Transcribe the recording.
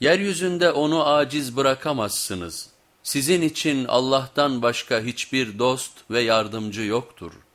Yeryüzünde onu aciz bırakamazsınız. Sizin için Allah'tan başka hiçbir dost ve yardımcı yoktur.''